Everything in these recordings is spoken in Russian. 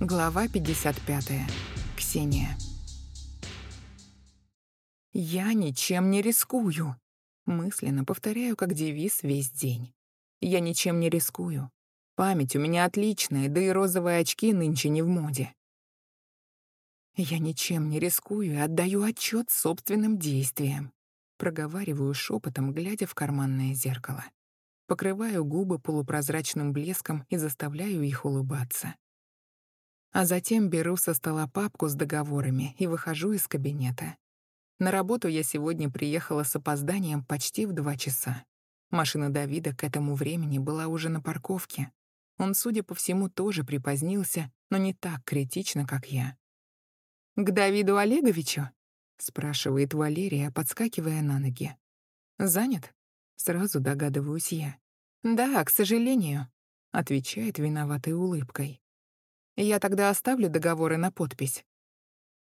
Глава 55. Ксения. «Я ничем не рискую», — мысленно повторяю как девиз весь день. «Я ничем не рискую. Память у меня отличная, да и розовые очки нынче не в моде. Я ничем не рискую и отдаю отчет собственным действиям. Проговариваю шепотом, глядя в карманное зеркало. Покрываю губы полупрозрачным блеском и заставляю их улыбаться. А затем беру со стола папку с договорами и выхожу из кабинета. На работу я сегодня приехала с опозданием почти в два часа. Машина Давида к этому времени была уже на парковке. Он, судя по всему, тоже припозднился, но не так критично, как я. «К Давиду Олеговичу?» — спрашивает Валерия, подскакивая на ноги. «Занят?» — сразу догадываюсь я. «Да, к сожалению», — отвечает виноватой улыбкой. Я тогда оставлю договоры на подпись.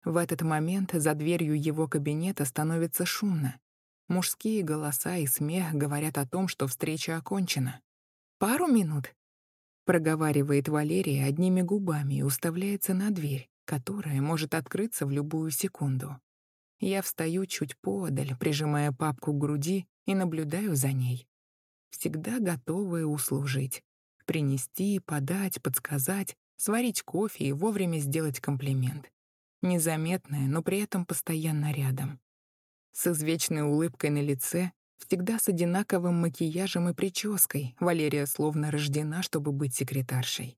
В этот момент за дверью его кабинета становится шумно. Мужские голоса и смех говорят о том, что встреча окончена. «Пару минут», — проговаривает Валерия одними губами и уставляется на дверь, которая может открыться в любую секунду. Я встаю чуть подаль, прижимая папку к груди и наблюдаю за ней. Всегда готовая услужить. Принести, подать, подсказать, сварить кофе и вовремя сделать комплимент. Незаметная, но при этом постоянно рядом. С извечной улыбкой на лице, всегда с одинаковым макияжем и прической, Валерия словно рождена, чтобы быть секретаршей.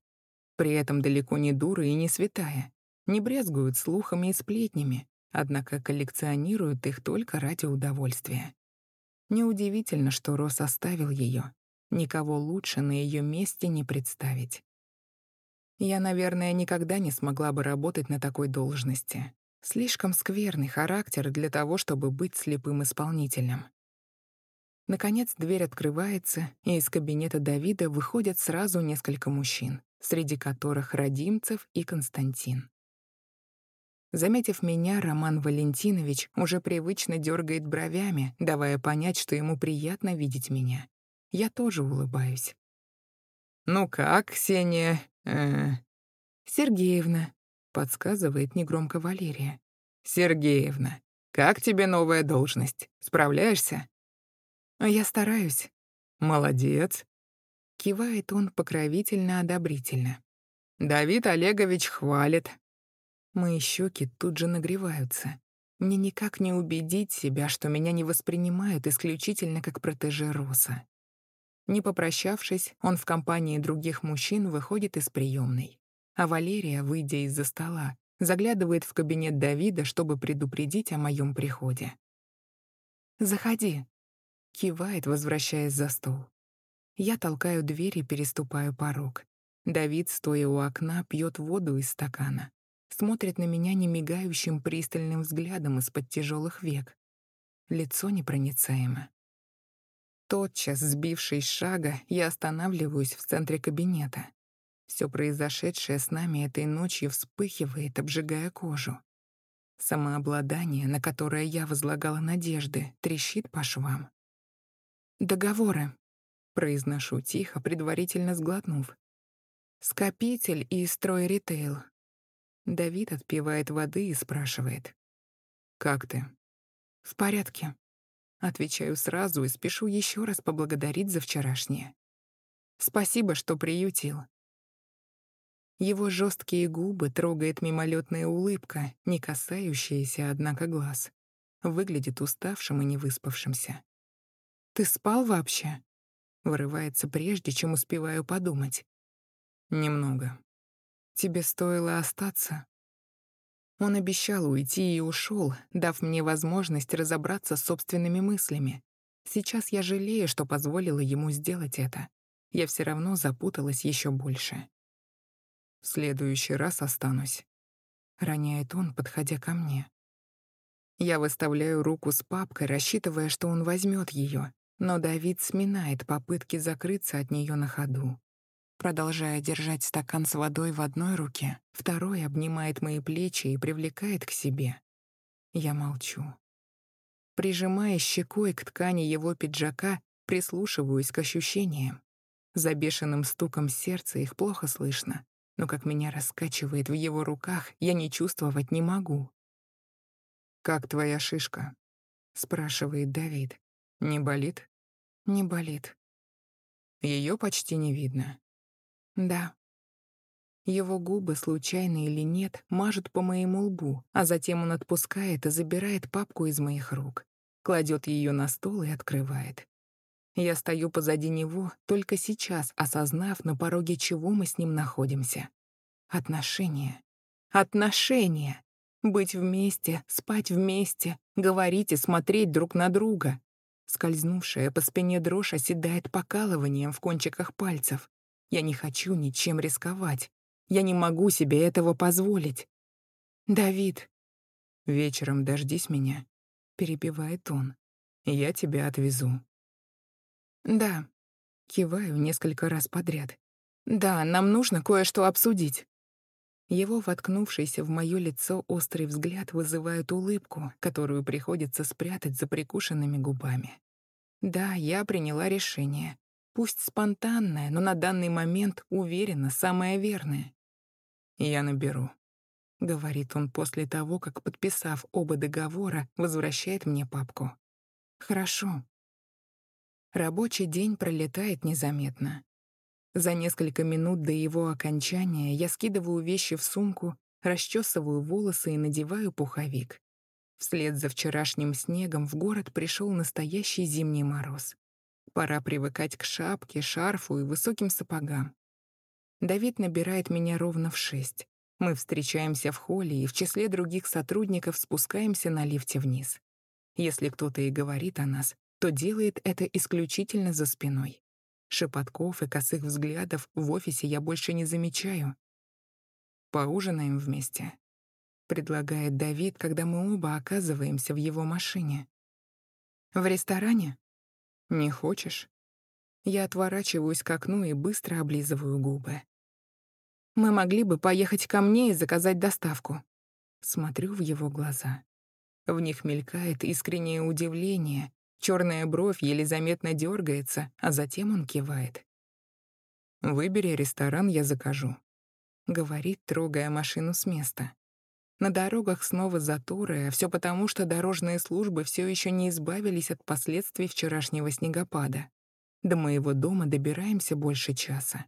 При этом далеко не дура и не святая. Не брезгуют слухами и сплетнями, однако коллекционируют их только ради удовольствия. Неудивительно, что Рос оставил ее. Никого лучше на ее месте не представить. Я, наверное, никогда не смогла бы работать на такой должности. Слишком скверный характер для того, чтобы быть слепым исполнителем. Наконец дверь открывается, и из кабинета Давида выходят сразу несколько мужчин, среди которых Радимцев и Константин. Заметив меня, Роман Валентинович уже привычно дергает бровями, давая понять, что ему приятно видеть меня. Я тоже улыбаюсь. «Ну как, Ксения, э «Сергеевна», — подсказывает негромко Валерия. «Сергеевна, как тебе новая должность? Справляешься?» «Я стараюсь». «Молодец», — кивает он покровительно-одобрительно. «Давид Олегович хвалит». Мои щеки тут же нагреваются. Мне никак не убедить себя, что меня не воспринимают исключительно как протеже Роса. Не попрощавшись, он в компании других мужчин выходит из приемной. А Валерия, выйдя из-за стола, заглядывает в кабинет Давида, чтобы предупредить о моем приходе. «Заходи», — кивает, возвращаясь за стол. Я толкаю дверь и переступаю порог. Давид, стоя у окна, пьет воду из стакана. Смотрит на меня немигающим пристальным взглядом из-под тяжелых век. Лицо непроницаемо. Тотчас, сбившись шага, я останавливаюсь в центре кабинета. Все произошедшее с нами этой ночью вспыхивает, обжигая кожу. Самообладание, на которое я возлагала надежды, трещит по швам. «Договоры», — произношу тихо, предварительно сглотнув. «Скопитель и строй-ритейл». Давид отпивает воды и спрашивает. «Как ты?» «В порядке», Отвечаю сразу и спешу еще раз поблагодарить за вчерашнее. Спасибо, что приютил. Его жесткие губы трогает мимолетная улыбка, не касающаяся, однако, глаз. Выглядит уставшим и невыспавшимся. «Ты спал вообще?» Вырывается прежде, чем успеваю подумать. «Немного. Тебе стоило остаться?» Он обещал уйти и ушел, дав мне возможность разобраться с собственными мыслями. Сейчас я жалею, что позволила ему сделать это. Я все равно запуталась еще больше. «В следующий раз останусь», — роняет он, подходя ко мне. Я выставляю руку с папкой, рассчитывая, что он возьмет ее, но Давид сминает попытки закрыться от нее на ходу. Продолжая держать стакан с водой в одной руке, второй обнимает мои плечи и привлекает к себе. Я молчу. Прижимая щекой к ткани его пиджака, прислушиваюсь к ощущениям. За бешеным стуком сердца их плохо слышно, но как меня раскачивает в его руках, я не чувствовать не могу. «Как твоя шишка?» — спрашивает Давид. «Не болит?» «Не болит». Ее почти не видно. «Да». Его губы, случайно или нет, мажут по моему лбу, а затем он отпускает и забирает папку из моих рук, кладет ее на стол и открывает. Я стою позади него, только сейчас осознав, на пороге чего мы с ним находимся. Отношения. Отношения. Быть вместе, спать вместе, говорить и смотреть друг на друга. Скользнувшая по спине дрожь оседает покалыванием в кончиках пальцев. Я не хочу ничем рисковать. Я не могу себе этого позволить. «Давид». «Вечером дождись меня», — перебивает он. «Я тебя отвезу». «Да». Киваю несколько раз подряд. «Да, нам нужно кое-что обсудить». Его воткнувшийся в моё лицо острый взгляд вызывает улыбку, которую приходится спрятать за прикушенными губами. Да, я приняла решение. Пусть спонтанное, но на данный момент, уверенно, самое верное. «Я наберу», — говорит он после того, как, подписав оба договора, возвращает мне папку. «Хорошо». Рабочий день пролетает незаметно. За несколько минут до его окончания я скидываю вещи в сумку, расчесываю волосы и надеваю пуховик. Вслед за вчерашним снегом в город пришел настоящий зимний мороз. Пора привыкать к шапке, шарфу и высоким сапогам. Давид набирает меня ровно в шесть. Мы встречаемся в холле и в числе других сотрудников спускаемся на лифте вниз. Если кто-то и говорит о нас, то делает это исключительно за спиной. Шепотков и косых взглядов в офисе я больше не замечаю. «Поужинаем вместе», — предлагает Давид, когда мы оба оказываемся в его машине. «В ресторане?» «Не хочешь?» Я отворачиваюсь к окну и быстро облизываю губы. «Мы могли бы поехать ко мне и заказать доставку». Смотрю в его глаза. В них мелькает искреннее удивление, Черная бровь еле заметно дергается, а затем он кивает. «Выбери ресторан, я закажу», — говорит, трогая машину с места. На дорогах снова заторы, а все потому, что дорожные службы все еще не избавились от последствий вчерашнего снегопада. До моего дома добираемся больше часа.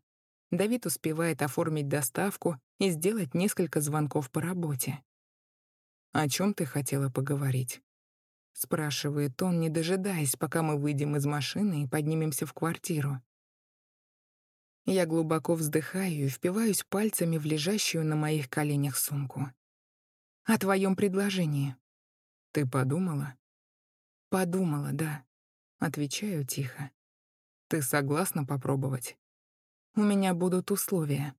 Давид успевает оформить доставку и сделать несколько звонков по работе. «О чем ты хотела поговорить?» — спрашивает он, не дожидаясь, пока мы выйдем из машины и поднимемся в квартиру. Я глубоко вздыхаю и впиваюсь пальцами в лежащую на моих коленях сумку. «О твоем предложении». «Ты подумала?» «Подумала, да», — отвечаю тихо. «Ты согласна попробовать?» «У меня будут условия».